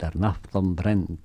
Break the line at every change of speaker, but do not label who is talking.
der Nachbarn brennt.